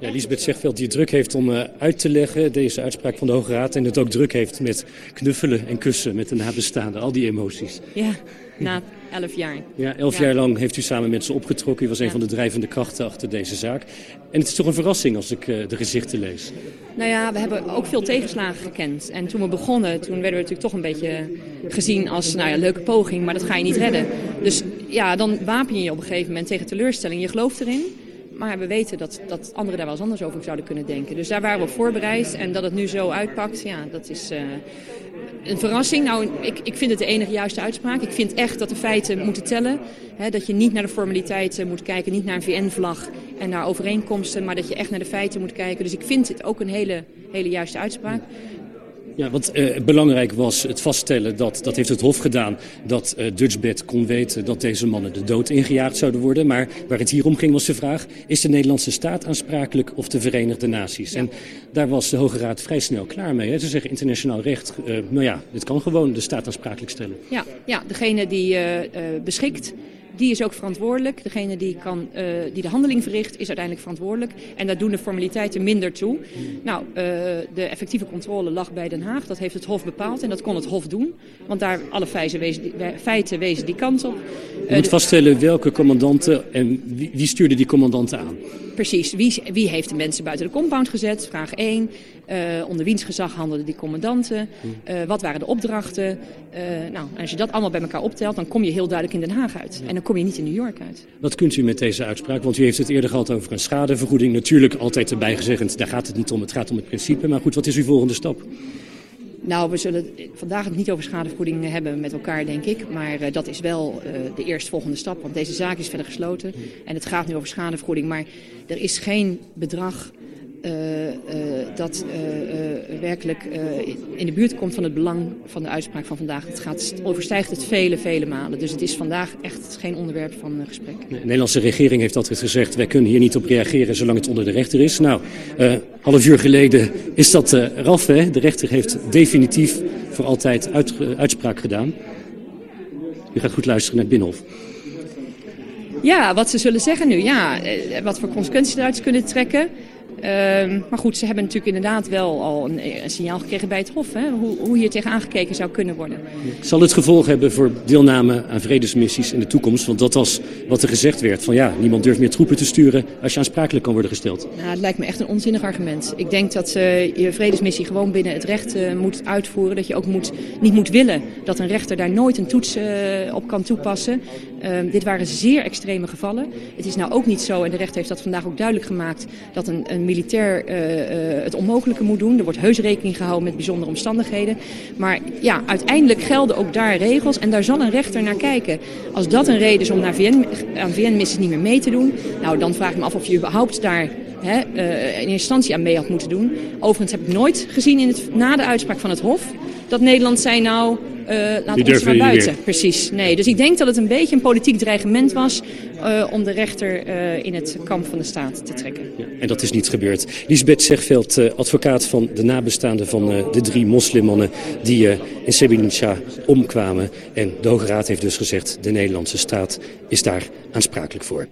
Ja, Lisbeth Zegveld die het druk heeft om uh, uit te leggen, deze uitspraak van de Hoge Raad. En het ook druk heeft met knuffelen en kussen met de nabestaanden, al die emoties. Ja, na elf jaar. Ja, elf jaar lang heeft u samen met ze opgetrokken. U was een van de drijvende krachten achter deze zaak. En het is toch een verrassing als ik uh, de gezichten lees. Nou ja, we hebben ook veel tegenslagen gekend. En toen we begonnen, toen werden we natuurlijk toch een beetje gezien als nou ja, leuke poging, maar dat ga je niet redden. Dus ja, dan wapen je je op een gegeven moment tegen teleurstelling. Je gelooft erin. Maar we weten dat, dat anderen daar wel eens anders over zouden kunnen denken. Dus daar waren we op voorbereid. En dat het nu zo uitpakt, ja, dat is uh, een verrassing. Nou, ik, ik vind het de enige juiste uitspraak. Ik vind echt dat de feiten moeten tellen. Dat je niet naar de formaliteiten moet kijken, niet naar een VN-vlag en naar overeenkomsten. Maar dat je echt naar de feiten moet kijken. Dus ik vind het ook een hele, hele juiste uitspraak. Ja, want uh, belangrijk was het vaststellen, dat, dat heeft het Hof gedaan, dat uh, Dutchbed kon weten dat deze mannen de dood ingejaagd zouden worden. Maar waar het hier om ging was de vraag, is de Nederlandse staat aansprakelijk of de Verenigde Naties? En daar was de Hoge Raad vrij snel klaar mee. Hè? Ze zeggen internationaal recht, uh, nou ja, dit kan gewoon de staat aansprakelijk stellen. Ja, ja degene die beschikt die is ook verantwoordelijk. Degene die, kan, uh, die de handeling verricht is uiteindelijk verantwoordelijk. En daar doen de formaliteiten minder toe. Nou, uh, de effectieve controle lag bij Den Haag. Dat heeft het Hof bepaald en dat kon het Hof doen. Want daar alle feiten wezen die, feiten wezen die kant op. Je moet vaststellen welke commandanten en wie, wie stuurde die commandanten aan? Precies, wie, wie heeft de mensen buiten de compound gezet? Vraag 1. Uh, onder wiens gezag handelden die commandanten? Uh, wat waren de opdrachten? Uh, nou, als je dat allemaal bij elkaar optelt, dan kom je heel duidelijk in Den Haag uit. Ja. En dan kom je niet in New York uit. Wat kunt u met deze uitspraak? Want u heeft het eerder gehad over een schadevergoeding. Natuurlijk altijd erbij gezegd, daar gaat het niet om, het gaat om het principe. Maar goed, wat is uw volgende stap? Nou, we zullen vandaag het niet over schadevergoeding hebben met elkaar, denk ik. Maar uh, dat is wel uh, de eerstvolgende stap, want deze zaak is verder gesloten. En het gaat nu over schadevergoeding. Maar er is geen bedrag uh, uh, dat uh, werkelijk in de buurt komt van het belang van de uitspraak van vandaag. Het gaat, overstijgt het vele, vele malen. Dus het is vandaag echt geen onderwerp van gesprek. De Nederlandse regering heeft altijd gezegd... wij kunnen hier niet op reageren zolang het onder de rechter is. Nou, half uur geleden is dat raf. Hè? De rechter heeft definitief voor altijd uit, uitspraak gedaan. U gaat goed luisteren naar het Binnenhof. Ja, wat ze zullen zeggen nu. Ja, wat voor consequenties eruit kunnen trekken. Uh, maar goed, ze hebben natuurlijk inderdaad wel al een, een signaal gekregen bij het Hof. Hè, hoe, hoe hier tegen aangekeken zou kunnen worden. Zal het gevolg hebben voor deelname aan vredesmissies in de toekomst? Want dat was wat er gezegd werd. Van ja, niemand durft meer troepen te sturen als je aansprakelijk kan worden gesteld. Nou, het lijkt me echt een onzinnig argument. Ik denk dat uh, je vredesmissie gewoon binnen het recht uh, moet uitvoeren. Dat je ook moet, niet moet willen dat een rechter daar nooit een toets uh, op kan toepassen. Uh, dit waren zeer extreme gevallen. Het is nou ook niet zo, en de rechter heeft dat vandaag ook duidelijk gemaakt, dat een, een militair uh, uh, het onmogelijke moet doen. Er wordt heus rekening gehouden met bijzondere omstandigheden. Maar ja, uiteindelijk gelden ook daar regels en daar zal een rechter naar kijken. Als dat een reden is om naar VN, aan VN-missies niet meer mee te doen, nou dan vraag ik me af of je überhaupt daar hè, uh, in instantie aan mee had moeten doen. Overigens heb ik nooit gezien in het, na de uitspraak van het Hof dat Nederland zei nou, laat ons maar buiten. Precies, nee. Dus ik denk dat het een beetje een politiek dreigement was uh, om de rechter uh, in het kamp van de staat te trekken. Ja, en dat is niet gebeurd. Lisbeth Zegveld, advocaat van de nabestaanden van de drie moslimmannen die in Srebrenica omkwamen. En de Hoge Raad heeft dus gezegd, de Nederlandse staat is daar aansprakelijk voor.